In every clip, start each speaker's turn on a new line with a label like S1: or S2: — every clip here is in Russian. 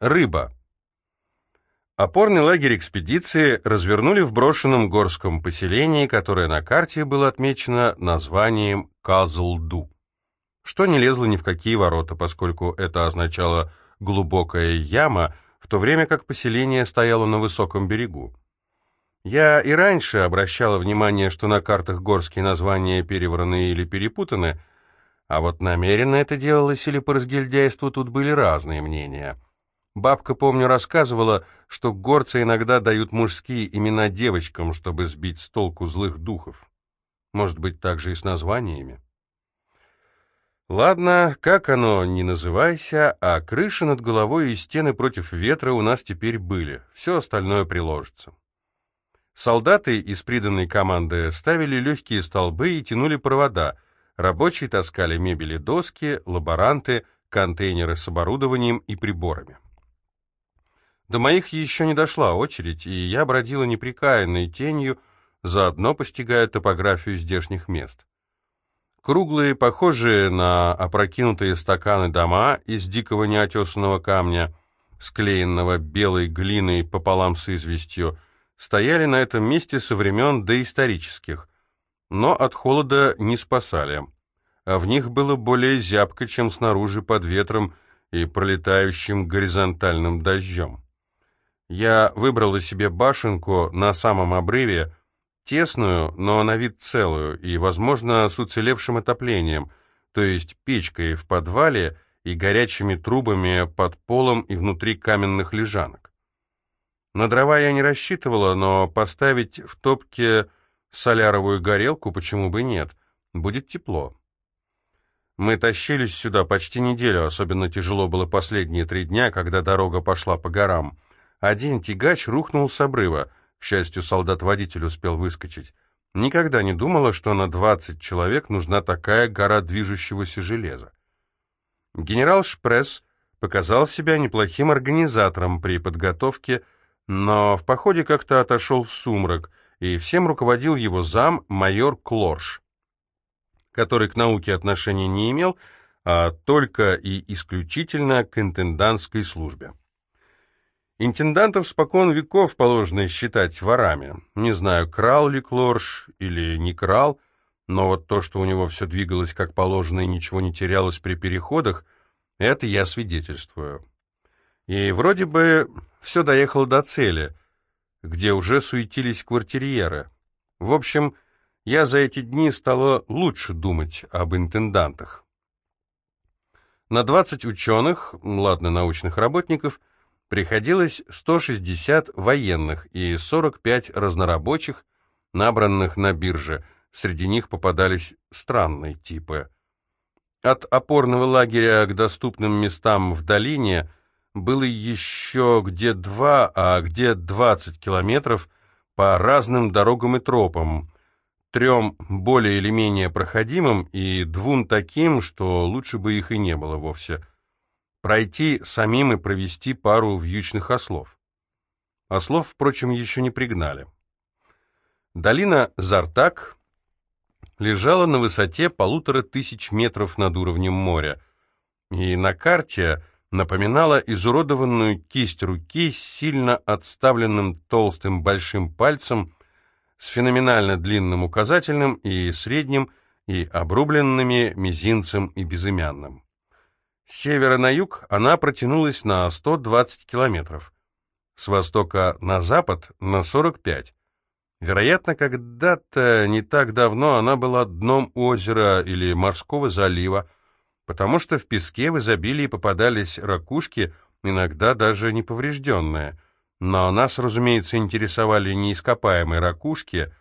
S1: Рыба. Опорный лагерь экспедиции развернули в брошенном горском поселении, которое на карте было отмечено названием Казлду, что не лезло ни в какие ворота, поскольку это означало «глубокая яма», в то время как поселение стояло на высоком берегу. Я и раньше обращала внимание, что на картах горские названия перевраны или перепутаны, а вот намеренно это делалось или по разгильдяйству тут были разные мнения. Бабка, помню, рассказывала, что горцы иногда дают мужские имена девочкам, чтобы сбить с толку злых духов. Может быть, так же и с названиями. Ладно, как оно ни называйся, а крыша над головой и стены против ветра у нас теперь были. Все остальное приложится. Солдаты из приданной команды ставили легкие столбы и тянули провода. Рабочие таскали мебели доски, лаборанты, контейнеры с оборудованием и приборами. До моих еще не дошла очередь, и я бродила неприкаянной тенью, заодно постигая топографию здешних мест. Круглые, похожие на опрокинутые стаканы дома из дикого неотесанного камня, склеенного белой глиной пополам с известью, стояли на этом месте со времен доисторических, но от холода не спасали, а в них было более зябко, чем снаружи под ветром и пролетающим горизонтальным дождем. Я выбрала себе башенку на самом обрыве, тесную, но на вид целую, и, возможно, с уцелевшим отоплением, то есть печкой в подвале и горячими трубами под полом и внутри каменных лежанок. На дрова я не рассчитывала, но поставить в топке соляровую горелку почему бы нет. Будет тепло. Мы тащились сюда почти неделю, особенно тяжело было последние три дня, когда дорога пошла по горам. Один тягач рухнул с обрыва. К счастью, солдат-водитель успел выскочить. Никогда не думала, что на 20 человек нужна такая гора движущегося железа. Генерал Шпресс показал себя неплохим организатором при подготовке но в походе как-то отошел в сумрак, и всем руководил его зам майор Клорш, который к науке отношения не имел, а только и исключительно к интендантской службе. Интендантов спокон веков положено считать ворами. Не знаю, крал ли Клорш или не крал, но вот то, что у него все двигалось как положено и ничего не терялось при переходах, это я свидетельствую. И вроде бы все доехало до цели, где уже суетились квартирьеры. В общем, я за эти дни стала лучше думать об интендантах. На 20 ученых, ладно, научных работников, приходилось 160 военных и 45 разнорабочих, набранных на бирже. Среди них попадались странные типы. От опорного лагеря к доступным местам в долине – было еще где два, а где двадцать километров по разным дорогам и тропам, трем более или менее проходимым и двум таким, что лучше бы их и не было вовсе. Пройти самим и провести пару вьючных ослов. Ослов, впрочем, еще не пригнали. Долина Зартак лежала на высоте полутора тысяч метров над уровнем моря, и на карте напоминала изуродованную кисть руки с сильно отставленным толстым большим пальцем, с феноменально длинным указательным и средним, и обрубленными мизинцем и безымянным. С севера на юг она протянулась на 120 километров, с востока на запад на 45. Вероятно, когда-то не так давно она была дном озера или морского залива, потому что в песке в изобилии попадались ракушки, иногда даже неповрежденные. Но нас, разумеется, интересовали не ископаемые ракушки,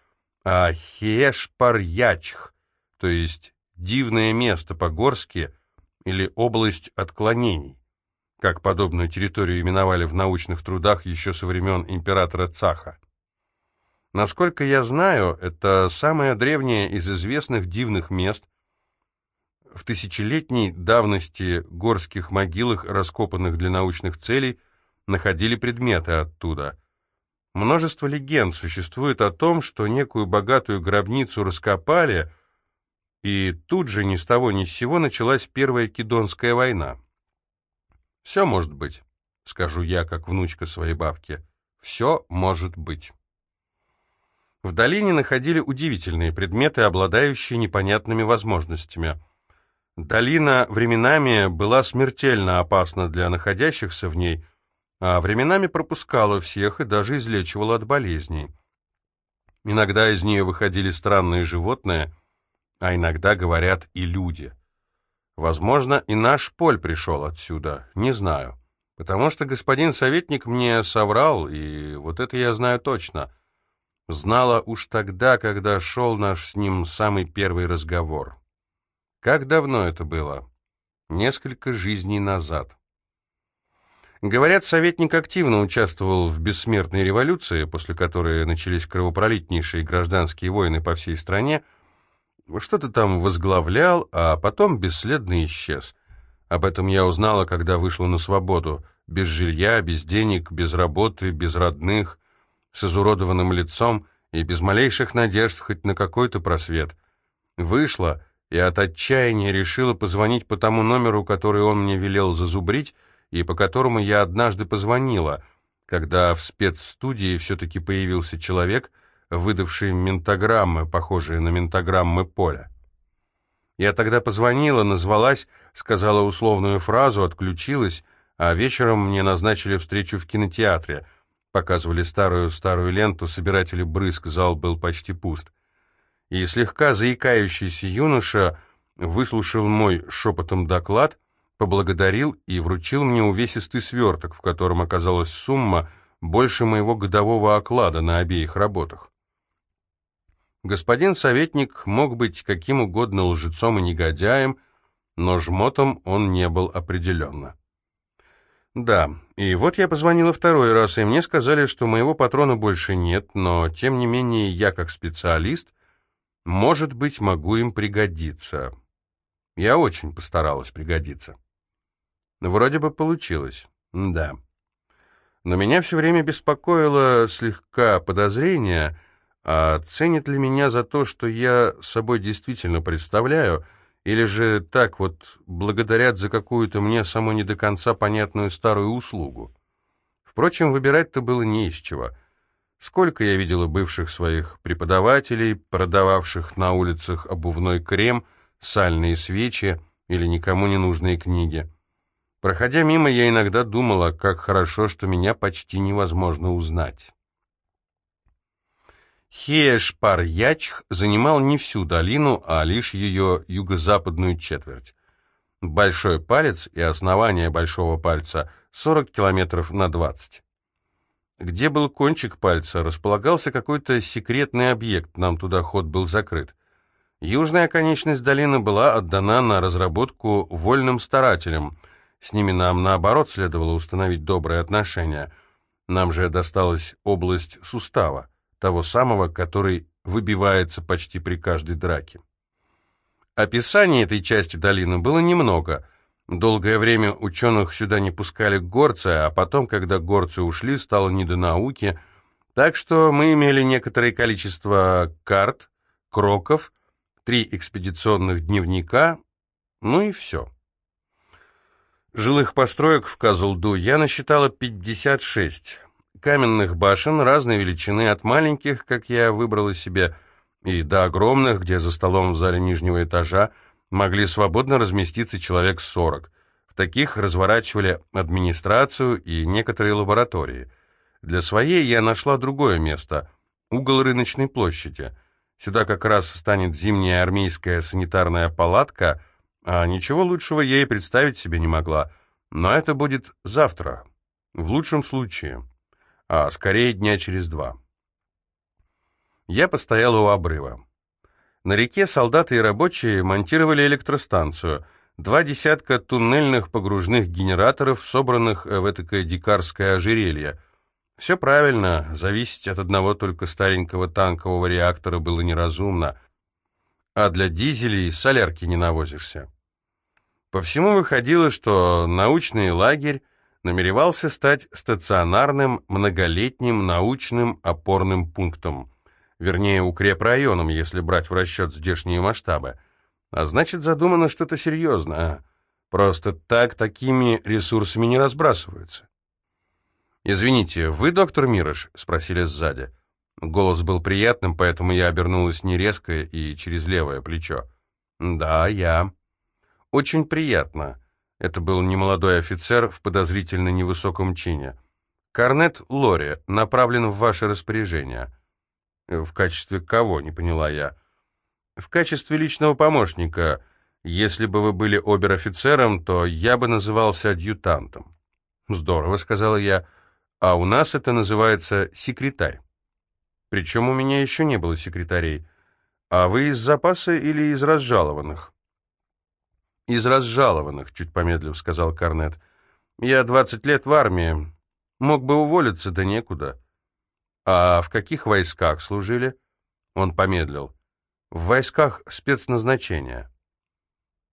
S1: а хешпарьячх, то есть дивное место по-горски или область отклонений, как подобную территорию именовали в научных трудах еще со времен императора Цаха. Насколько я знаю, это самое древнее из известных дивных мест – в тысячелетней давности горских могилах, раскопанных для научных целей, находили предметы оттуда. Множество легенд существует о том, что некую богатую гробницу раскопали, и тут же ни с того ни с сего началась Первая Кедонская война. Все может быть. — скажу я, как внучка своей бабки. «Все может быть». В долине находили удивительные предметы, обладающие непонятными возможностями. Долина временами была смертельно опасна для находящихся в ней, а временами пропускала всех и даже излечивала от болезней. Иногда из нее выходили странные животные, а иногда, говорят, и люди. Возможно, и наш Поль пришел отсюда, не знаю. Потому что господин советник мне соврал, и вот это я знаю точно. Знала уж тогда, когда шел наш с ним самый первый разговор. Как давно это было? Несколько жизней назад. Говорят, советник активно участвовал в бессмертной революции, после которой начались кровопролитнейшие гражданские войны по всей стране, что-то там возглавлял, а потом бесследно исчез. Об этом я узнала, когда вышла на свободу, без жилья, без денег, без работы, без родных, с изуродованным лицом и без малейших надежд хоть на какой-то просвет. Вышла и от отчаяния решила позвонить по тому номеру, который он мне велел зазубрить, и по которому я однажды позвонила, когда в спецстудии все-таки появился человек, выдавший ментограммы, похожие на ментограммы поля. Я тогда позвонила, назвалась, сказала условную фразу, отключилась, а вечером мне назначили встречу в кинотеатре. Показывали старую-старую ленту, собиратели брызг, зал был почти пуст. И слегка заикающийся юноша выслушал мой шепотом доклад, поблагодарил и вручил мне увесистый сверток, в котором оказалась сумма больше моего годового оклада на обеих работах. Господин советник мог быть каким угодно лжецом и негодяем, но жмотом он не был определенно. Да, и вот я позвонила второй раз, и мне сказали, что моего патрона больше нет, но, тем не менее, я, как специалист, может быть, могу им пригодиться. Я очень постаралась пригодиться. Вроде бы получилось, да. Но меня все время беспокоило слегка подозрение — а ценит ли меня за то, что я собой действительно представляю, или же так вот благодарят за какую-то мне саму не до конца понятную старую услугу? Впрочем, выбирать-то было не из чего. Сколько я видела бывших своих преподавателей, продававших на улицах обувной крем, сальные свечи или никому не нужные книги. Проходя мимо, я иногда думала, как хорошо, что меня почти невозможно узнать. Хеешпар-Ячх занимал не всю долину, а лишь ее юго-западную четверть. Большой палец и основание большого пальца 40 километров на 20. Где был кончик пальца, располагался какой-то секретный объект, нам туда ход был закрыт. Южная конечность долины была отдана на разработку вольным старателям. С ними нам, наоборот, следовало установить добрые отношения. Нам же досталась область сустава того самого, который выбивается почти при каждой драке. Описаний этой части долины было немного. Долгое время ученых сюда не пускали горцы, а потом, когда горцы ушли, стало не до науки, так что мы имели некоторое количество карт, кроков, три экспедиционных дневника, ну и все. Жилых построек в Казулду я насчитала 56 каменных башен разной величины, от маленьких, как я выбрала себе, и до огромных, где за столом в зале нижнего этажа могли свободно разместиться человек сорок. В таких разворачивали администрацию и некоторые лаборатории. Для своей я нашла другое место — угол рыночной площади. Сюда как раз станет зимняя армейская санитарная палатка, а ничего лучшего я и представить себе не могла. Но это будет завтра, в лучшем случае а скорее дня через два. Я постоял у обрыва. На реке солдаты и рабочие монтировали электростанцию, два десятка туннельных погружных генераторов, собранных в этакое дикарское ожерелье. Все правильно, зависеть от одного только старенького танкового реактора было неразумно, а для дизелей солярки не навозишься. По всему выходило, что научный лагерь намеревался стать стационарным многолетним научным опорным пунктом, вернее, укрепрайоном, если брать в расчет здешние масштабы. А значит, задумано что-то серьезное. Просто так такими ресурсами не разбрасываются. «Извините, вы доктор Мирош?» — спросили сзади. Голос был приятным, поэтому я обернулась не резко и через левое плечо. «Да, я». «Очень приятно». Это был немолодой офицер в подозрительно невысоком чине. «Корнет Лори направлен в ваше распоряжение». «В качестве кого?» — не поняла я. «В качестве личного помощника. Если бы вы были обер-офицером, то я бы назывался адъютантом». «Здорово», — сказала я. «А у нас это называется секретарь». Причем у меня еще не было секретарей. А вы из запаса или из разжалованных? Из разжалованных, чуть помедлив сказал Корнет. Я двадцать лет в армии. Мог бы уволиться, да некуда. А в каких войсках служили? Он помедлил. В войсках спецназначения.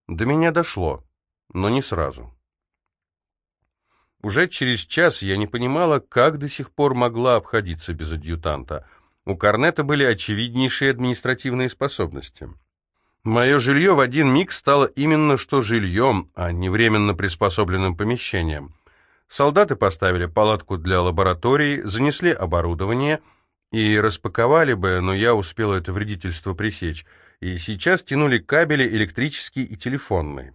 S1: До меня дошло, но не сразу. Уже через час я не понимала, как до сих пор могла обходиться без адъютанта — у Корнета были очевиднейшие административные способности. Мое жилье в один миг стало именно что жильем, а не временно приспособленным помещением. Солдаты поставили палатку для лаборатории, занесли оборудование и распаковали бы, но я успел это вредительство пресечь, и сейчас тянули кабели электрический и телефонный.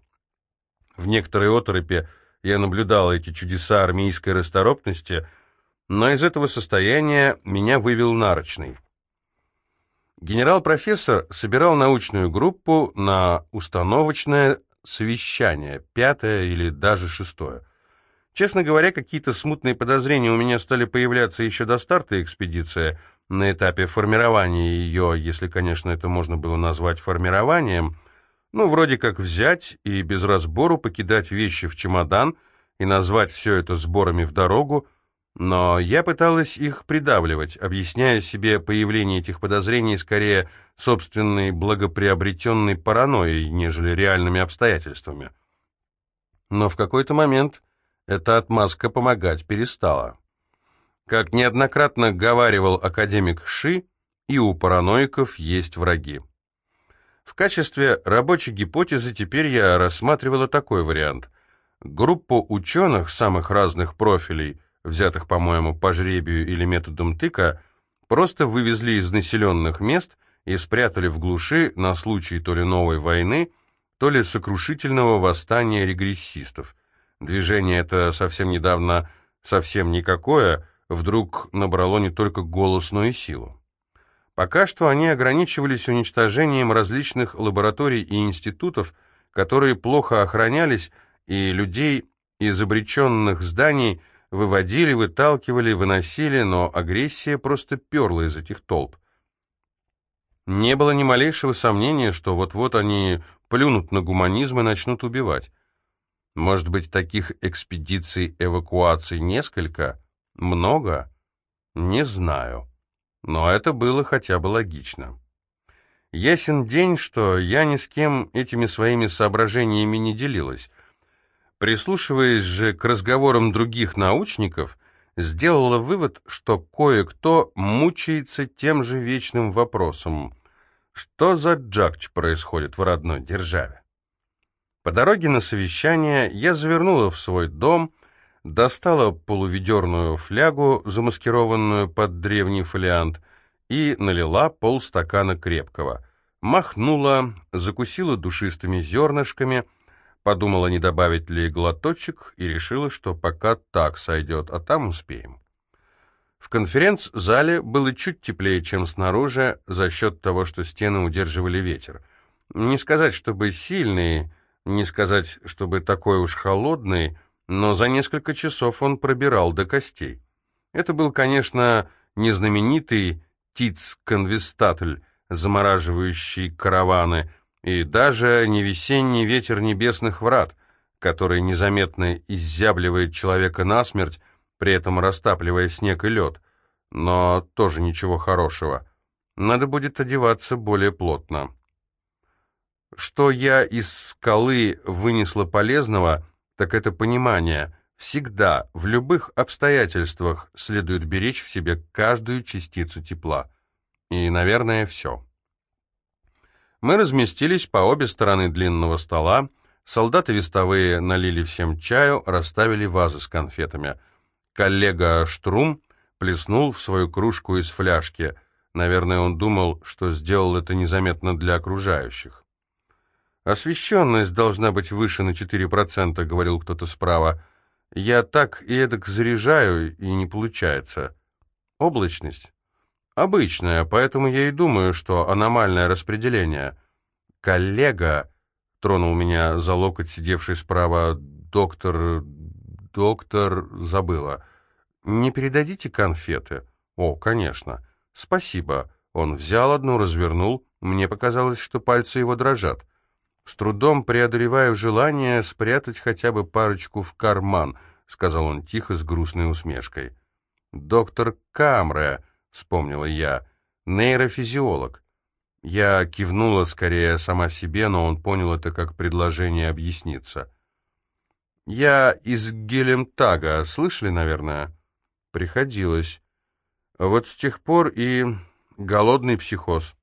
S1: В некоторой оторопе я наблюдал эти чудеса армейской расторопности — но из этого состояния меня вывел нарочный. Генерал-профессор собирал научную группу на установочное совещание, пятое или даже шестое. Честно говоря, какие-то смутные подозрения у меня стали появляться еще до старта экспедиции, на этапе формирования ее, если, конечно, это можно было назвать формированием, ну, вроде как взять и без разбору покидать вещи в чемодан и назвать все это сборами в дорогу, но я пыталась их придавливать, объясняя себе появление этих подозрений скорее собственной благоприобретенной паранойей, нежели реальными обстоятельствами. Но в какой-то момент эта отмазка помогать перестала. Как неоднократно говаривал академик Ши, и у параноиков есть враги. В качестве рабочей гипотезы теперь я рассматривала такой вариант. Группу ученых самых разных профилей – взятых, по-моему, по жребию или методом тыка, просто вывезли из населенных мест и спрятали в глуши на случай то ли новой войны, то ли сокрушительного восстания регрессистов. Движение это совсем недавно совсем никакое, вдруг набрало не только голос, но и силу. Пока что они ограничивались уничтожением различных лабораторий и институтов, которые плохо охранялись, и людей из обреченных зданий Выводили, выталкивали, выносили, но агрессия просто перла из этих толп. Не было ни малейшего сомнения, что вот-вот они плюнут на гуманизм и начнут убивать. Может быть, таких экспедиций эвакуаций несколько? Много? Не знаю. Но это было хотя бы логично. Ясен день, что я ни с кем этими своими соображениями не делилась, Прислушиваясь же к разговорам других научников, сделала вывод, что кое-кто мучается тем же вечным вопросом, что за джакч происходит в родной державе. По дороге на совещание я завернула в свой дом, достала полуведерную флягу, замаскированную под древний фолиант, и налила полстакана крепкого. Махнула, закусила душистыми зернышками — Подумала, не добавить ли глоточек, и решила, что пока так сойдет, а там успеем. В конференц-зале было чуть теплее, чем снаружи, за счет того, что стены удерживали ветер. Не сказать, чтобы сильный, не сказать, чтобы такой уж холодный, но за несколько часов он пробирал до костей. Это был, конечно, не знаменитый Тиц-конвистатль, замораживающий караваны, и даже не весенний ветер небесных врат, который незаметно иззябливает человека насмерть, при этом растапливая снег и лед. Но тоже ничего хорошего. Надо будет одеваться более плотно. Что я из скалы вынесла полезного, так это понимание. Всегда, в любых обстоятельствах следует беречь в себе каждую частицу тепла. И, наверное, все. Мы разместились по обе стороны длинного стола, солдаты вестовые налили всем чаю, расставили вазы с конфетами. Коллега Штрум плеснул в свою кружку из фляжки. Наверное, он думал, что сделал это незаметно для окружающих. «Освещенность должна быть выше на 4%, — говорил кто-то справа. Я так и эдак заряжаю, и не получается. Облачность? Обычная, поэтому я и думаю, что аномальное распределение. Коллега, — тронул меня за локоть сидевший справа доктор... доктор... забыла. Не передадите конфеты? О, конечно. Спасибо. Он взял одну, развернул. Мне показалось, что пальцы его дрожат. «С трудом преодолеваю желание спрятать хотя бы парочку в карман», — сказал он тихо с грустной усмешкой. «Доктор Камре», — вспомнила я, — «нейрофизиолог». Я кивнула скорее сама себе, но он понял это как предложение объясниться. «Я из Гелемтага, слышали, наверное?» «Приходилось. Вот с тех пор и голодный психоз.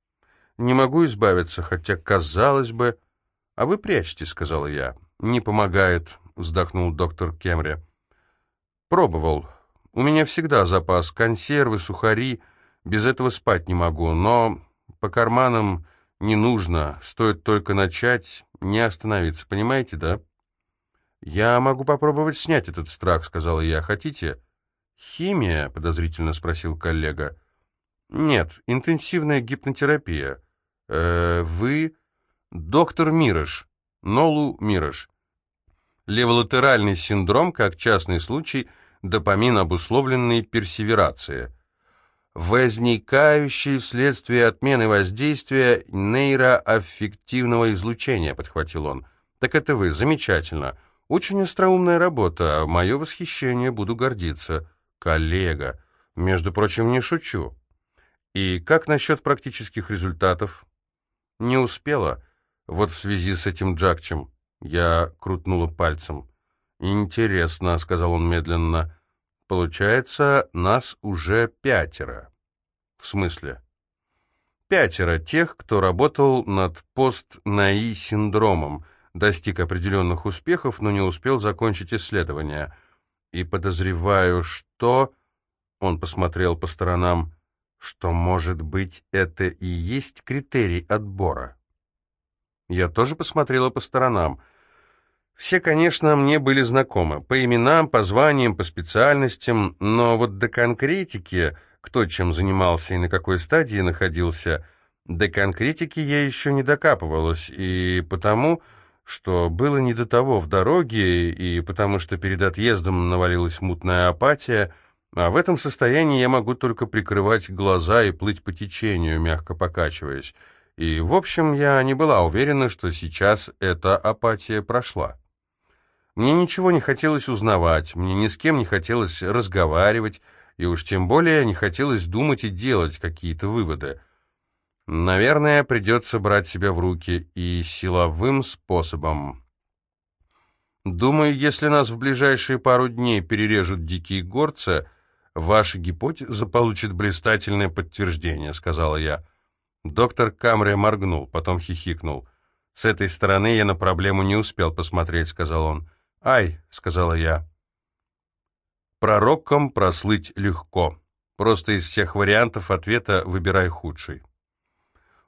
S1: Не могу избавиться, хотя, казалось бы...» «А вы прячьте», — сказала я. «Не помогает», — вздохнул доктор Кемре. «Пробовал. У меня всегда запас. Консервы, сухари. Без этого спать не могу. Но по карманам не нужно. Стоит только начать, не остановиться. Понимаете, да?» «Я могу попробовать снять этот страх», — сказала я. «Хотите?» «Химия?» — подозрительно спросил коллега. «Нет, интенсивная гипнотерапия. Э, вы Доктор Мирош, Нолу Мирош. Леволатеральный синдром, как частный случай, допамин обусловленной персеверации. Возникающий вследствие отмены воздействия нейроаффективного излучения, подхватил он. Так это вы, замечательно. Очень остроумная работа, мое восхищение, буду гордиться. Коллега, между прочим, не шучу. И как насчет практических результатов? Не успела. Вот в связи с этим Джакчем я крутнула пальцем. «Интересно», — сказал он медленно. «Получается, нас уже пятеро». «В смысле?» «Пятеро тех, кто работал над пост-НАИ-синдромом, достиг определенных успехов, но не успел закончить исследование. И подозреваю, что...» Он посмотрел по сторонам. «Что, может быть, это и есть критерий отбора?» Я тоже посмотрела по сторонам. Все, конечно, мне были знакомы. По именам, по званиям, по специальностям, но вот до конкретики, кто чем занимался и на какой стадии находился, до конкретики я еще не докапывалась, и потому, что было не до того в дороге, и потому что перед отъездом навалилась мутная апатия, а в этом состоянии я могу только прикрывать глаза и плыть по течению, мягко покачиваясь. И, в общем, я не была уверена, что сейчас эта апатия прошла. Мне ничего не хотелось узнавать, мне ни с кем не хотелось разговаривать, и уж тем более не хотелось думать и делать какие-то выводы. Наверное, придется брать себя в руки и силовым способом. Думаю, если нас в ближайшие пару дней перережут дикие горцы, ваша гипотеза получит блистательное подтверждение, сказала я. Доктор Камре моргнул, потом хихикнул. «С этой стороны я на проблему не успел посмотреть», — сказал он. «Ай», — сказала я. «Пророком прослыть легко. Просто из всех вариантов ответа выбирай худший».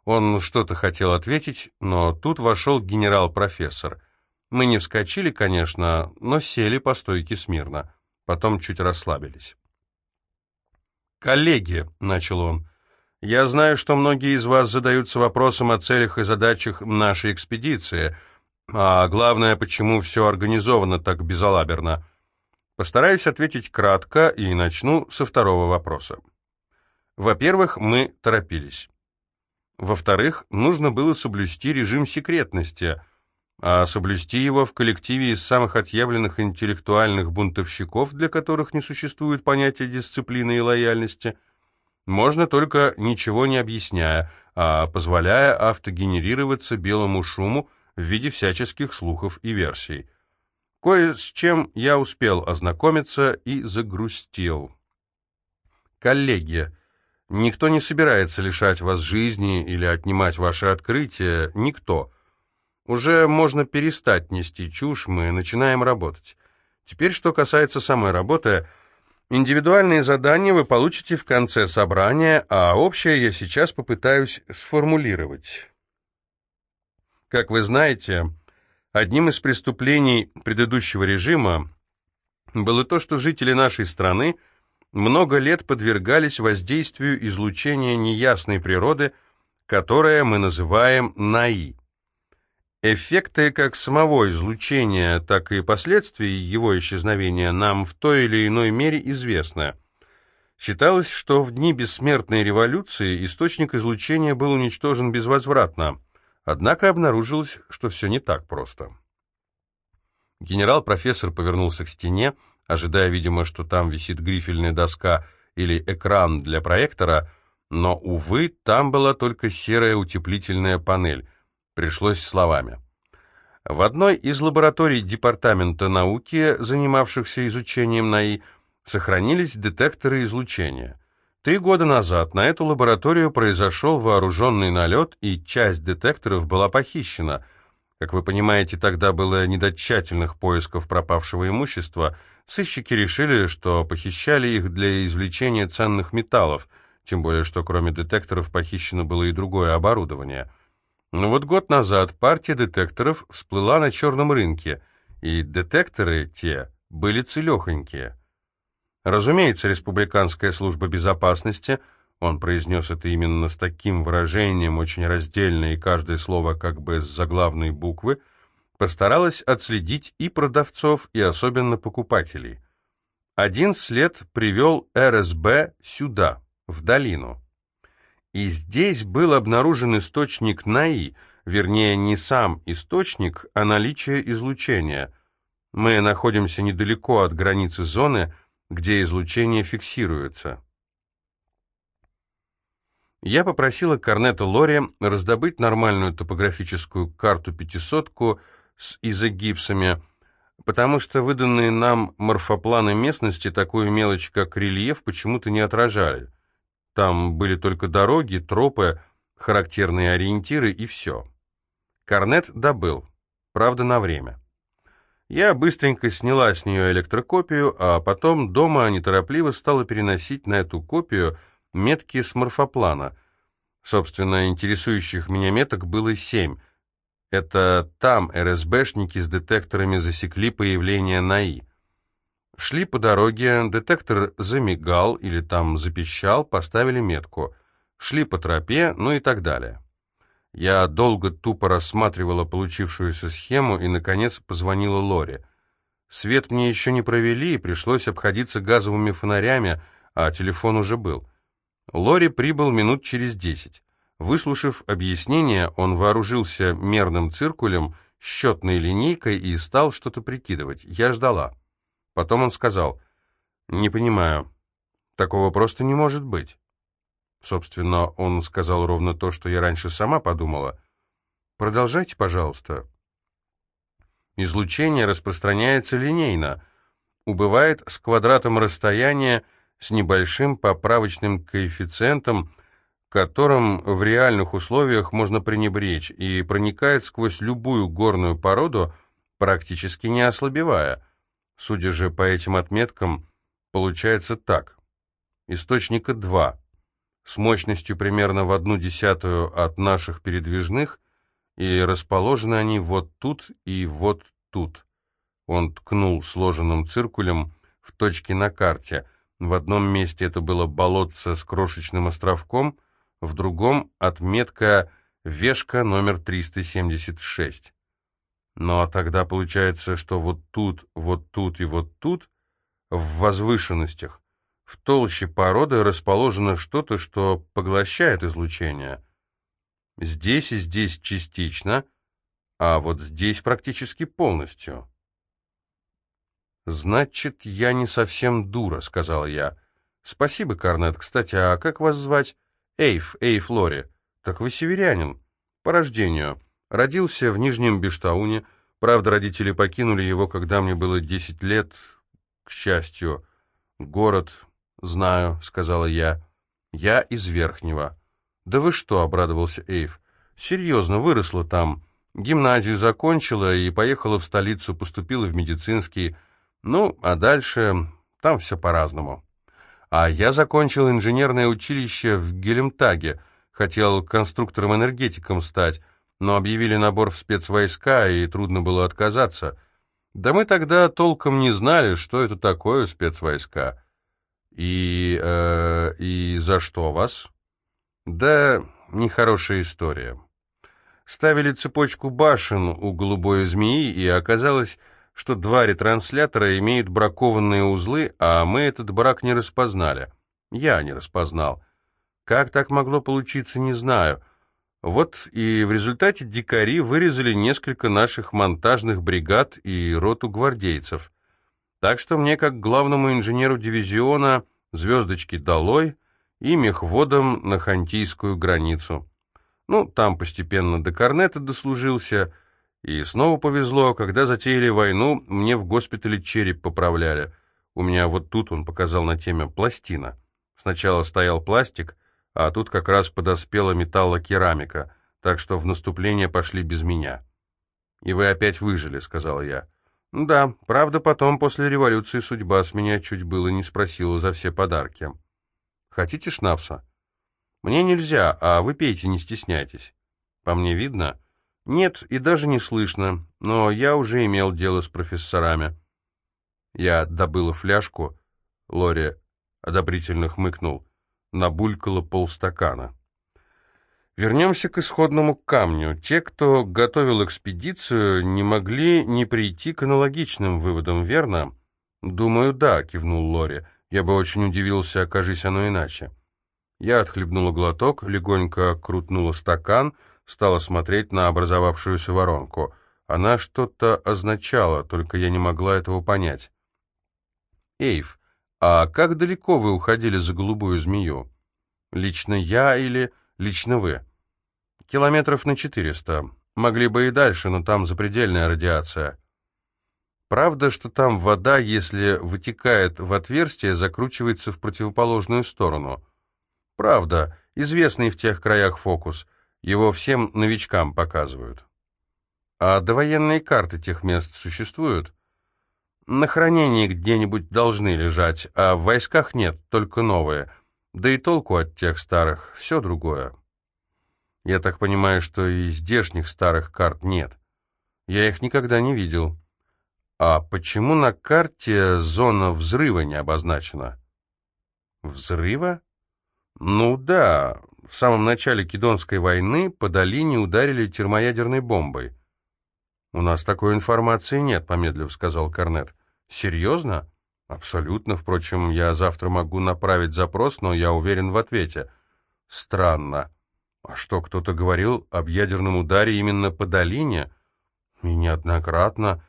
S1: Он что-то хотел ответить, но тут вошел генерал-профессор. Мы не вскочили, конечно, но сели по стойке смирно. Потом чуть расслабились. «Коллеги», — начал он, я знаю, что многие из вас задаются вопросом о целях и задачах нашей экспедиции, а главное, почему все организовано так безалаберно. Постараюсь ответить кратко и начну со второго вопроса. Во-первых, мы торопились. Во-вторых, нужно было соблюсти режим секретности, а соблюсти его в коллективе из самых отъявленных интеллектуальных бунтовщиков, для которых не существует понятия дисциплины и лояльности – можно только ничего не объясняя, а позволяя автогенерироваться белому шуму в виде всяческих слухов и версий. Кое с чем я успел ознакомиться и загрустил. Коллеги, никто не собирается лишать вас жизни или отнимать ваши открытия, никто. Уже можно перестать нести чушь, мы начинаем работать. Теперь, что касается самой работы, Индивидуальные задания вы получите в конце собрания, а общее я сейчас попытаюсь сформулировать. Как вы знаете, одним из преступлений предыдущего режима было то, что жители нашей страны много лет подвергались воздействию излучения неясной природы, которое мы называем НАИ. Эффекты как самого излучения, так и последствий его исчезновения нам в той или иной мере известны. Считалось, что в дни бессмертной революции источник излучения был уничтожен безвозвратно, однако обнаружилось, что все не так просто. Генерал-профессор повернулся к стене, ожидая, видимо, что там висит грифельная доска или экран для проектора, но, увы, там была только серая утеплительная панель — Пришлось словами. В одной из лабораторий Департамента науки, занимавшихся изучением НАИ, сохранились детекторы излучения. Три года назад на эту лабораторию произошел вооруженный налет, и часть детекторов была похищена. Как вы понимаете, тогда было не до тщательных поисков пропавшего имущества. Сыщики решили, что похищали их для извлечения ценных металлов, тем более что кроме детекторов похищено было и другое оборудование – но вот год назад партия детекторов всплыла на черном рынке, и детекторы те были целехонькие. Разумеется, Республиканская служба безопасности, он произнес это именно с таким выражением, очень раздельно и каждое слово как бы с заглавной буквы, постаралась отследить и продавцов, и особенно покупателей. Один след привел РСБ сюда, в долину. И здесь был обнаружен источник НАИ, вернее, не сам источник, а наличие излучения. Мы находимся недалеко от границы зоны, где излучение фиксируется. Я попросила Корнета Лори раздобыть нормальную топографическую карту-пятисотку с изогипсами, потому что выданные нам морфопланы местности такую мелочь, как рельеф, почему-то не отражали. Там были только дороги, тропы, характерные ориентиры и все. Корнет добыл, правда, на время. Я быстренько сняла с нее электрокопию, а потом дома неторопливо стала переносить на эту копию метки с морфоплана. Собственно, интересующих меня меток было семь. Это там РСБшники с детекторами засекли появление НАИ. Шли по дороге, детектор замигал или там запищал, поставили метку. Шли по тропе, ну и так далее. Я долго тупо рассматривала получившуюся схему и, наконец, позвонила Лоре. Свет мне еще не провели, и пришлось обходиться газовыми фонарями, а телефон уже был. Лори прибыл минут через десять. Выслушав объяснение, он вооружился мерным циркулем, счетной линейкой и стал что-то прикидывать. Я ждала. Потом он сказал, «Не понимаю, такого просто не может быть». Собственно, он сказал ровно то, что я раньше сама подумала. «Продолжайте, пожалуйста». Излучение распространяется линейно, убывает с квадратом расстояния с небольшим поправочным коэффициентом, которым в реальных условиях можно пренебречь, и проникает сквозь любую горную породу, практически не ослабевая. Судя же по этим отметкам, получается так. Источника два, с мощностью примерно в одну десятую от наших передвижных, и расположены они вот тут и вот тут. Он ткнул сложенным циркулем в точке на карте. В одном месте это было болотце с крошечным островком, в другом — отметка «Вешка номер 376». Но тогда получается, что вот тут, вот тут и вот тут, в возвышенностях, в толще породы расположено что-то, что поглощает излучение. Здесь и здесь частично, а вот здесь практически полностью. «Значит, я не совсем дура», — сказал я. «Спасибо, Корнет. Кстати, а как вас звать?» «Эйф, Эйф Лори». «Так вы северянин. По рождению». Родился в Нижнем Бештауне. Правда, родители покинули его, когда мне было 10 лет. К счастью. Город, знаю, сказала я. Я из Верхнего. Да вы что, обрадовался Эйв. Серьезно, выросла там. Гимназию закончила и поехала в столицу, поступила в медицинский. Ну, а дальше Там все по-разному. А я закончил инженерное училище в Гелемтаге, хотел конструктором-энергетиком стать, но объявили набор в спецвойска, и трудно было отказаться. Да мы тогда толком не знали, что это такое спецвойска. И... Э, и за что вас? Да, нехорошая история. Ставили цепочку башен у голубой змеи, и оказалось, что два ретранслятора имеют бракованные узлы, а мы этот брак не распознали. Я не распознал. Как так могло получиться, не знаю. Вот и в результате дикари вырезали несколько наших монтажных бригад и роту гвардейцев. Так что мне, как главному инженеру дивизиона, звездочки долой и мехводом на хантийскую границу. Ну, там постепенно до корнета дослужился, и снова повезло, когда затеяли войну, мне в госпитале череп поправляли. У меня вот тут, он показал на теме, пластина. Сначала стоял пластик, а тут как раз подоспела металлокерамика, так что в наступление пошли без меня. «И вы опять выжили», — сказал я. «Да, правда, потом, после революции, судьба с меня чуть было не спросила за все подарки. Хотите шнапса?» «Мне нельзя, а вы пейте, не стесняйтесь». «По мне видно?» «Нет, и даже не слышно, но я уже имел дело с профессорами». Я добыла фляжку, Лори одобрительно хмыкнул, набулькала полстакана. Вернемся к исходному камню. Те, кто готовил экспедицию, не могли не прийти к аналогичным выводам, верно? Думаю, да, кивнул Лори. Я бы очень удивился, окажись оно иначе. Я отхлебнула глоток, легонько крутнула стакан — стала смотреть на образовавшуюся воронку. Она что-то означала, только я не могла этого понять. «Эйв, а как далеко вы уходили за голубую змею? Лично я или лично вы?» «Километров на четыреста. Могли бы и дальше, но там запредельная радиация». Правда, что там вода, если вытекает в отверстие, закручивается в противоположную сторону? Правда, известный в тех краях фокус — его всем новичкам показывают. А довоенные карты тех мест существуют? На хранении где-нибудь должны лежать, а в войсках нет, только новые. Да и толку от тех старых, все другое. Я так понимаю, что и здешних старых карт нет. Я их никогда не видел. А почему на карте зона взрыва не обозначена? Взрыва? Ну да, в самом начале Кедонской войны по долине ударили термоядерной бомбой. «У нас такой информации нет», — помедлив сказал Корнет. «Серьезно?» «Абсолютно. Впрочем, я завтра могу направить запрос, но я уверен в ответе». «Странно. А что, кто-то говорил об ядерном ударе именно по долине?» «И неоднократно.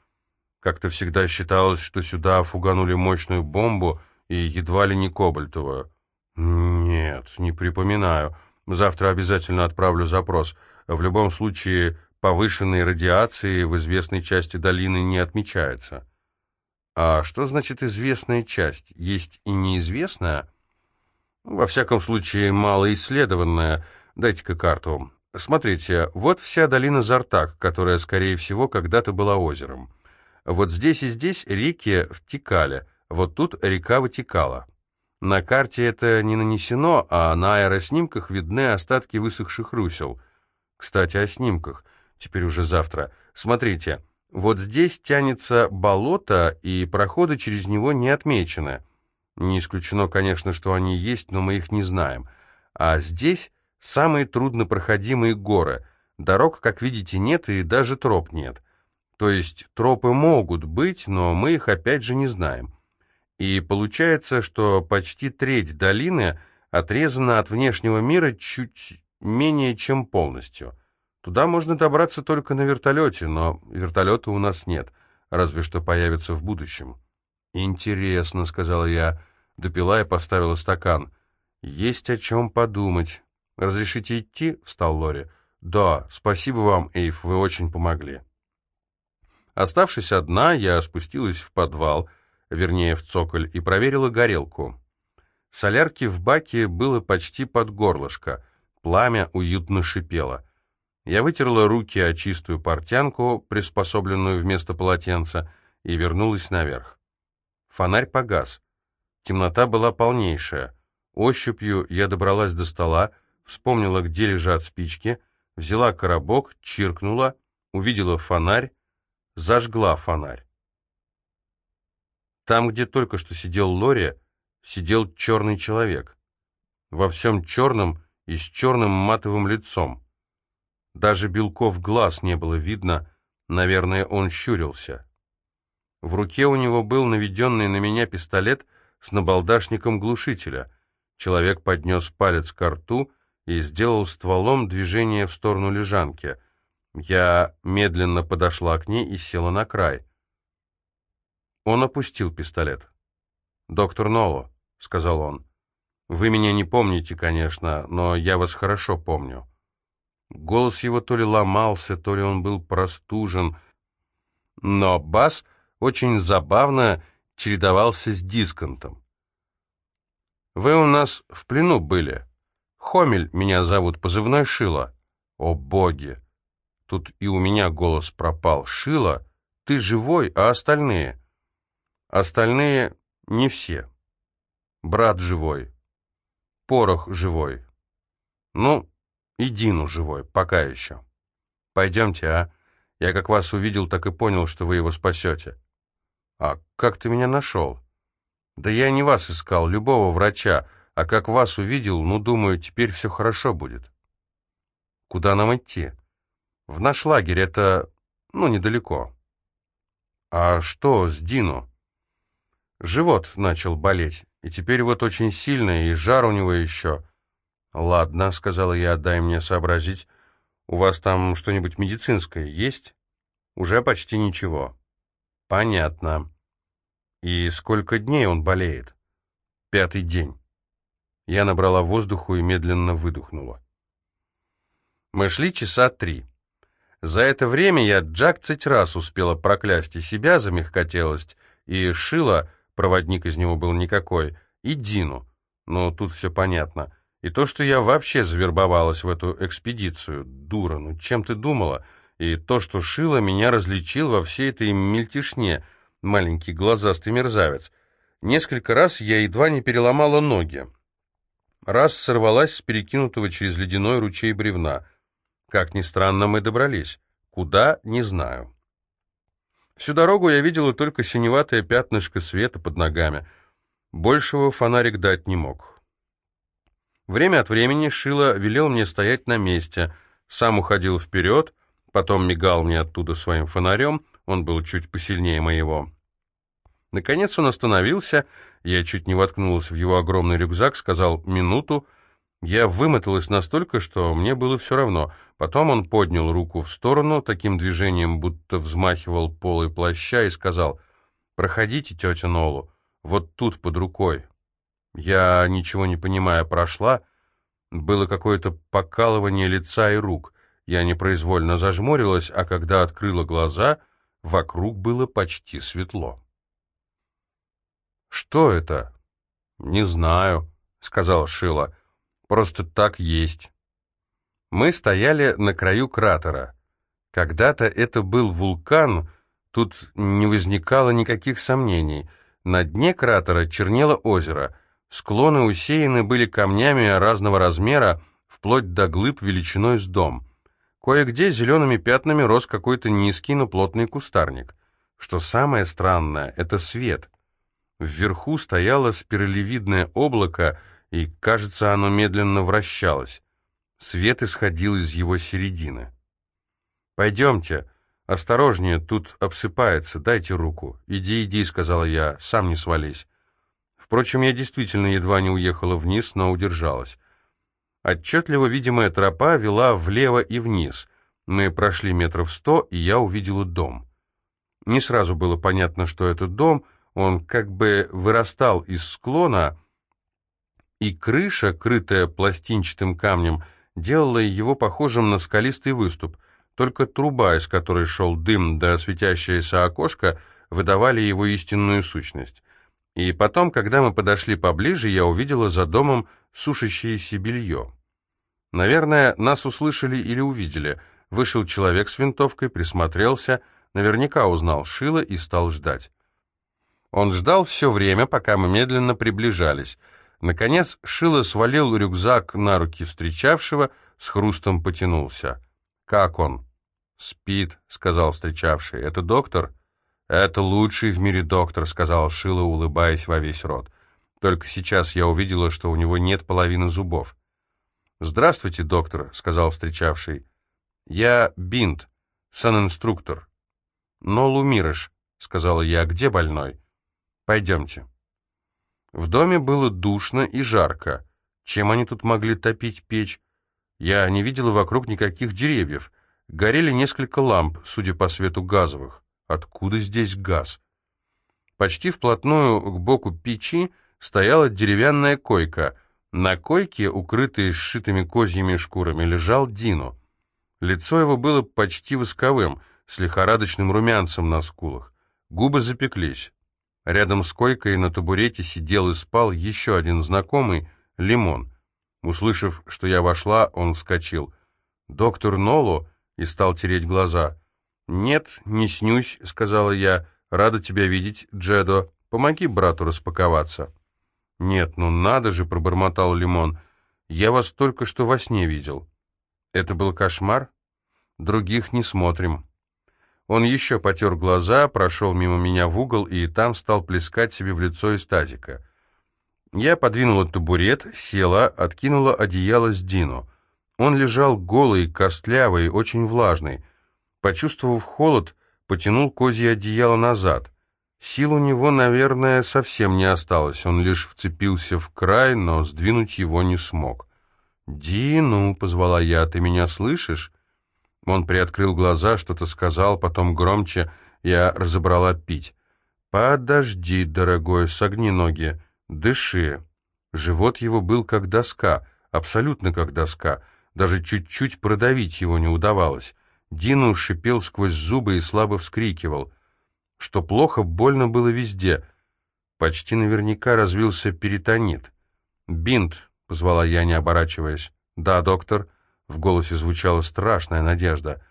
S1: Как-то всегда считалось, что сюда фуганули мощную бомбу и едва ли не кобальтовую». «Нет, не припоминаю. Завтра обязательно отправлю запрос. В любом случае, повышенной радиации в известной части долины не отмечается. А что значит известная часть? Есть и неизвестная? Во всяком случае, малоисследованная. Дайте-ка карту. Смотрите, вот вся долина Зартак, которая, скорее всего, когда-то была озером. Вот здесь и здесь реки втекали, вот тут река вытекала. На карте это не нанесено, а на аэроснимках видны остатки высохших русел. Кстати, о снимках. Теперь уже завтра. Смотрите, вот здесь тянется болото, и проходы через него не отмечены. Не исключено, конечно, что они есть, но мы их не знаем. А здесь самые труднопроходимые горы. Дорог, как видите, нет, и даже троп нет. То есть тропы могут быть, но мы их опять же не знаем. И получается, что почти треть долины отрезана от внешнего мира чуть менее чем полностью. Туда можно добраться только на вертолете, но вертолета у нас нет, разве что появится в будущем. «Интересно», — сказала я, допила и поставила стакан. «Есть о чем подумать. Разрешите идти?» — встал Лори. «Да, спасибо вам, Эйв, вы очень помогли». Оставшись одна, я спустилась в подвал — вернее в цоколь, и проверила горелку. Солярки в баке было почти под горлышко, пламя уютно шипело. Я вытерла руки о чистую портянку, приспособленную вместо полотенца, и вернулась наверх. Фонарь погас. Темнота была полнейшая. Ощупью я добралась до стола, вспомнила, где лежат спички, взяла коробок, чиркнула, увидела фонарь, зажгла фонарь. Там, где только что сидел Лори, сидел черный человек. Во всем черном и с черным матовым лицом. Даже белков глаз не было видно, наверное, он щурился. В руке у него был наведенный на меня пистолет с набалдашником глушителя. Человек поднес палец к рту и сделал стволом движение в сторону лежанки. Я медленно подошла к ней и села на край. Он опустил пистолет. «Доктор Ноло», — сказал он, — «вы меня не помните, конечно, но я вас хорошо помню». Голос его то ли ломался, то ли он был простужен, но бас очень забавно чередовался с дисконтом. «Вы у нас в плену были. Хомель меня зовут, позывной Шила». «О, боги!» Тут и у меня голос пропал. «Шила, ты живой, а остальные?» «Остальные не все. Брат живой. Порох живой. Ну, и Дину живой, пока еще. Пойдемте, а? Я как вас увидел, так и понял, что вы его спасете». «А как ты меня нашел?» «Да я не вас искал, любого врача, а как вас увидел, ну, думаю, теперь все хорошо будет». «Куда нам идти?» «В наш лагерь, это, ну, недалеко». «А что с Дину?» «Живот начал болеть, и теперь вот очень сильно, и жар у него еще». «Ладно», — сказала я, — «дай мне сообразить. У вас там что-нибудь медицинское есть?» «Уже почти ничего». «Понятно. И сколько дней он болеет?» «Пятый день». Я набрала воздуху и медленно выдохнула. Мы шли часа три. За это время я джакцать раз успела проклясть и себя за мягкотелость, и Шила, проводник из него был никакой, и Дину. Но тут все понятно. И то, что я вообще завербовалась в эту экспедицию. Дура, ну чем ты думала?» и то, что Шило меня различил во всей этой мельтешне, маленький глазастый мерзавец. Несколько раз я едва не переломала ноги. Раз сорвалась с перекинутого через ледяной ручей бревна. Как ни странно, мы добрались. Куда, не знаю. Всю дорогу я видела только синеватое пятнышко света под ногами. Большего фонарик дать не мог. Время от времени Шила велел мне стоять на месте, сам уходил вперед, потом мигал мне оттуда своим фонарем, он был чуть посильнее моего. Наконец он остановился, я чуть не воткнулась в его огромный рюкзак, сказал «минуту». Я вымоталась настолько, что мне было все равно. Потом он поднял руку в сторону, таким движением, будто взмахивал полой плаща, и сказал «Проходите, тетя Нолу, вот тут под рукой». Я, ничего не понимая, прошла. Было какое-то покалывание лица и рук. Я непроизвольно зажмурилась, а когда открыла глаза, вокруг было почти светло. «Что это?» «Не знаю», — сказал Шила. «Просто так есть». Мы стояли на краю кратера. Когда-то это был вулкан, тут не возникало никаких сомнений. На дне кратера чернело озеро. Склоны усеяны были камнями разного размера, вплоть до глыб величиной с дом. Кое-где зелеными пятнами рос какой-то низкий, но плотный кустарник. Что самое странное, это свет. Вверху стояло спиралевидное облако, и, кажется, оно медленно вращалось. Свет исходил из его середины. «Пойдемте. Осторожнее, тут обсыпается. Дайте руку. Иди, иди», — сказала я, — «сам не свались». Впрочем, я действительно едва не уехала вниз, но удержалась. Отчетливо видимая тропа вела влево и вниз. Мы прошли метров сто, и я увидела дом. Не сразу было понятно, что это дом, он как бы вырастал из склона, и крыша, крытая пластинчатым камнем, делала его похожим на скалистый выступ, только труба, из которой шел дым, да светящееся окошко, выдавали его истинную сущность. И потом, когда мы подошли поближе, я увидела за домом сушащееся белье. Наверное, нас услышали или увидели. Вышел человек с винтовкой, присмотрелся, наверняка узнал Шила и стал ждать. Он ждал все время, пока мы медленно приближались. Наконец Шило свалил рюкзак на руки встречавшего, с хрустом потянулся. «Как он?» «Спит», — сказал встречавший. «Это доктор?» «Это лучший в мире доктор», — сказал Шило, улыбаясь во весь рот. «Только сейчас я увидела, что у него нет половины зубов». «Здравствуйте, доктор», — сказал встречавший. «Я Бинт, санинструктор». «Но Лумирыш», — сказала я, — «где больной?» «Пойдемте». В доме было душно и жарко. Чем они тут могли топить печь? Я не видела вокруг никаких деревьев. Горели несколько ламп, судя по свету газовых. Откуда здесь газ? Почти вплотную к боку печи стояла деревянная койка. На койке, укрытой сшитыми козьими шкурами, лежал Дину. Лицо его было почти восковым, с лихорадочным румянцем на скулах. Губы запеклись. Рядом с койкой на табурете сидел и спал еще один знакомый, Лимон. Услышав, что я вошла, он вскочил. «Доктор Ноло?» и стал тереть глаза. «Нет, не снюсь», — сказала я. «Рада тебя видеть, Джедо. Помоги брату распаковаться». «Нет, ну надо же», — пробормотал Лимон. «Я вас только что во сне видел». «Это был кошмар?» «Других не смотрим». Он еще потер глаза, прошел мимо меня в угол и там стал плескать себе в лицо из тазика. Я подвинула табурет, села, откинула одеяло с Дину. Он лежал голый, костлявый, очень влажный. Почувствовав холод, потянул козье одеяло назад. Сил у него, наверное, совсем не осталось. Он лишь вцепился в край, но сдвинуть его не смог. «Дину», — позвала я, — «ты меня слышишь?» Он приоткрыл глаза, что-то сказал, потом громче я разобрала пить. «Подожди, дорогой, согни ноги, дыши». Живот его был как доска, абсолютно как доска, даже чуть-чуть продавить его не удавалось. Дину шипел сквозь зубы и слабо вскрикивал. Что плохо, больно было везде. Почти наверняка развился перитонит. «Бинт», — позвала я, не оборачиваясь. «Да, доктор». В голосе звучала страшная надежда.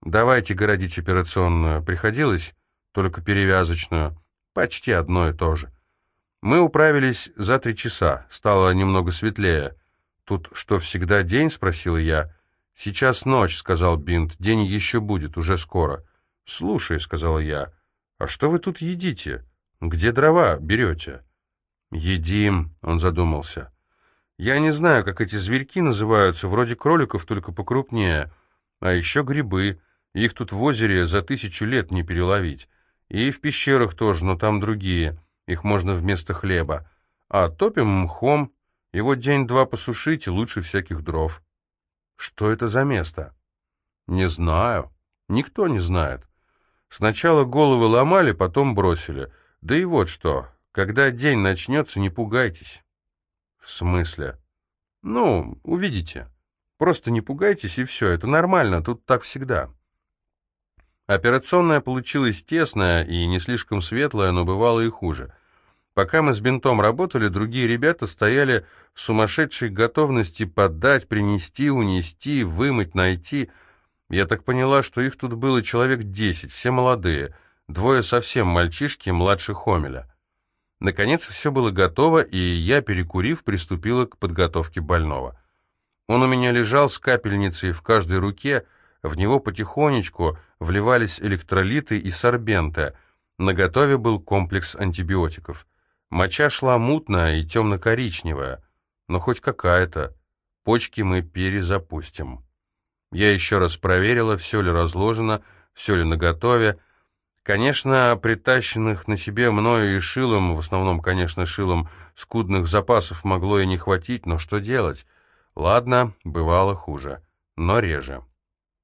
S1: «Давайте городить операционную. Приходилось? Только перевязочную. Почти одно и то же». Мы управились за три часа. Стало немного светлее. «Тут что, всегда день?» — спросила я. «Сейчас ночь», — сказал Бинт. «День еще будет, уже скоро». «Слушай», — сказала я, — «а что вы тут едите? Где дрова берете?» «Едим», — он задумался. Я не знаю, как эти зверьки называются, вроде кроликов, только покрупнее. А еще грибы. Их тут в озере за тысячу лет не переловить. И в пещерах тоже, но там другие. Их можно вместо хлеба. А топим мхом. Его день-два посушить, лучше всяких дров. Что это за место? Не знаю. Никто не знает. Сначала головы ломали, потом бросили. Да и вот что. Когда день начнется, не пугайтесь. «В смысле?» «Ну, увидите. Просто не пугайтесь, и все. Это нормально, тут так всегда». Операционная получилась тесная и не слишком светлая, но бывало и хуже. Пока мы с бинтом работали, другие ребята стояли в сумасшедшей готовности подать, принести, унести, вымыть, найти. Я так поняла, что их тут было человек десять, все молодые, двое совсем мальчишки, младше Хомеля. Наконец все было готово, и я, перекурив, приступила к подготовке больного. Он у меня лежал с капельницей в каждой руке, в него потихонечку вливались электролиты и сорбенты. На готове был комплекс антибиотиков. Моча шла мутная и темно-коричневая, но хоть какая-то. Почки мы перезапустим. Я еще раз проверила, все ли разложено, все ли наготове, Конечно, притащенных на себе мною и шилом, в основном, конечно, шилом, скудных запасов могло и не хватить, но что делать? Ладно, бывало хуже, но реже.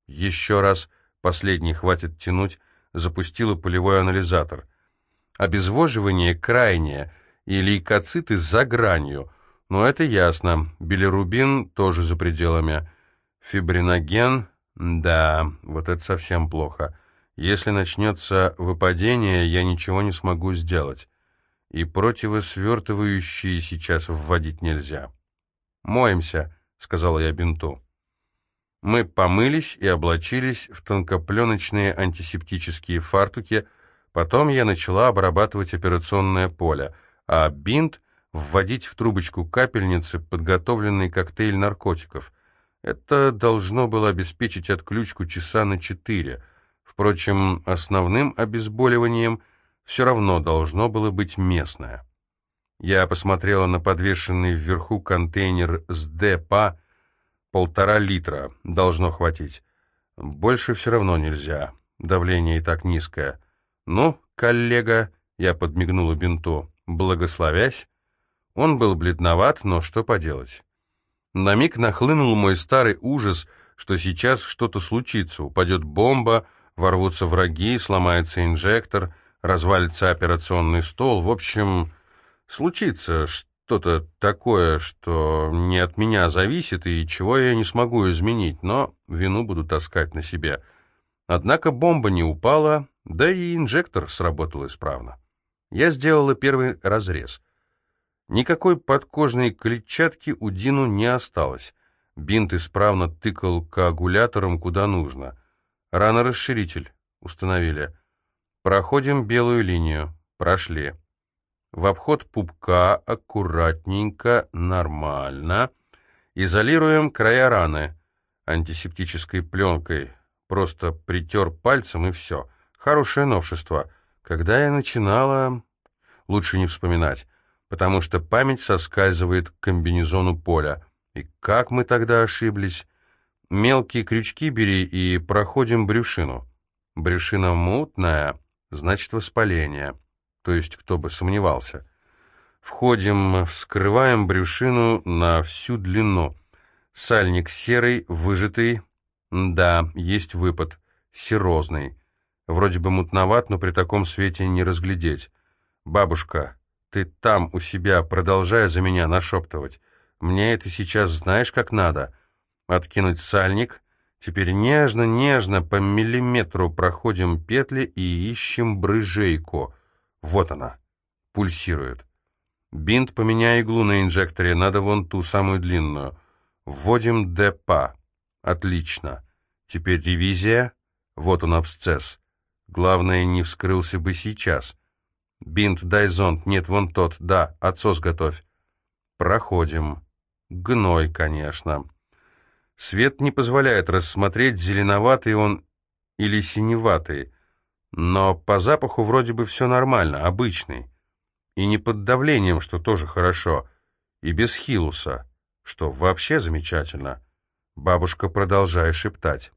S1: Еще раз, последний хватит тянуть, запустила полевой анализатор. Обезвоживание крайнее, и лейкоциты за гранью, но это ясно, билирубин тоже за пределами. Фибриноген, да, вот это совсем плохо. Если начнется выпадение, я ничего не смогу сделать. И противосвертывающие сейчас вводить нельзя. «Моемся», — сказала я бинту. Мы помылись и облачились в тонкопленочные антисептические фартуки, Потом я начала обрабатывать операционное поле, а бинт вводить в трубочку капельницы подготовленный коктейль наркотиков. Это должно было обеспечить отключку часа на четыре. Впрочем, основным обезболиванием все равно должно было быть местное. Я посмотрела на подвешенный вверху контейнер с ДПА, полтора литра, должно хватить. Больше все равно нельзя, давление и так низкое. «Ну, коллега», — я подмигнула бинту, благословясь. Он был бледноват, но что поделать. На миг нахлынул мой старый ужас, что сейчас что-то случится, упадет бомба, ворвутся враги, сломается инжектор, развалится операционный стол. В общем, случится что-то такое, что не от меня зависит и чего я не смогу изменить, но вину буду таскать на себе. Однако бомба не упала, да и инжектор сработал исправно. Я сделала первый разрез. Никакой подкожной клетчатки у Дину не осталось. Бинт исправно тыкал коагулятором куда нужно. Ранорасширитель установили. Проходим белую линию. Прошли. В обход пупка аккуратненько, нормально. Изолируем края раны антисептической пленкой. Просто притер пальцем и все. Хорошее новшество. Когда я начинала... Лучше не вспоминать, потому что память соскальзывает к комбинезону поля. И как мы тогда ошиблись? Мелкие крючки бери и проходим брюшину. Брюшина мутная, значит воспаление. То есть кто бы сомневался. Входим, вскрываем брюшину на всю длину. Сальник серый, выжатый. Да, есть выпад. Серозный. Вроде бы мутноват, но при таком свете не разглядеть. «Бабушка, ты там у себя, продолжая за меня нашептывать. Мне это сейчас знаешь, как надо. Откинуть сальник. Теперь нежно-нежно по миллиметру проходим петли и ищем брыжейку. Вот она. Пульсирует. Бинт, поменяй иглу на инжекторе, надо вон ту самую длинную. Вводим ДПА. Отлично. Теперь ревизия. Вот он абсцесс. Главное, не вскрылся бы сейчас. Бинт, дай зонт. Нет, вон тот. Да, отсос готовь. Проходим. Гной, конечно. Свет не позволяет рассмотреть, зеленоватый он или синеватый. Но по запаху вроде бы все нормально, обычный. И не под давлением, что тоже хорошо. И без хилуса, что вообще замечательно. Бабушка продолжает шептать.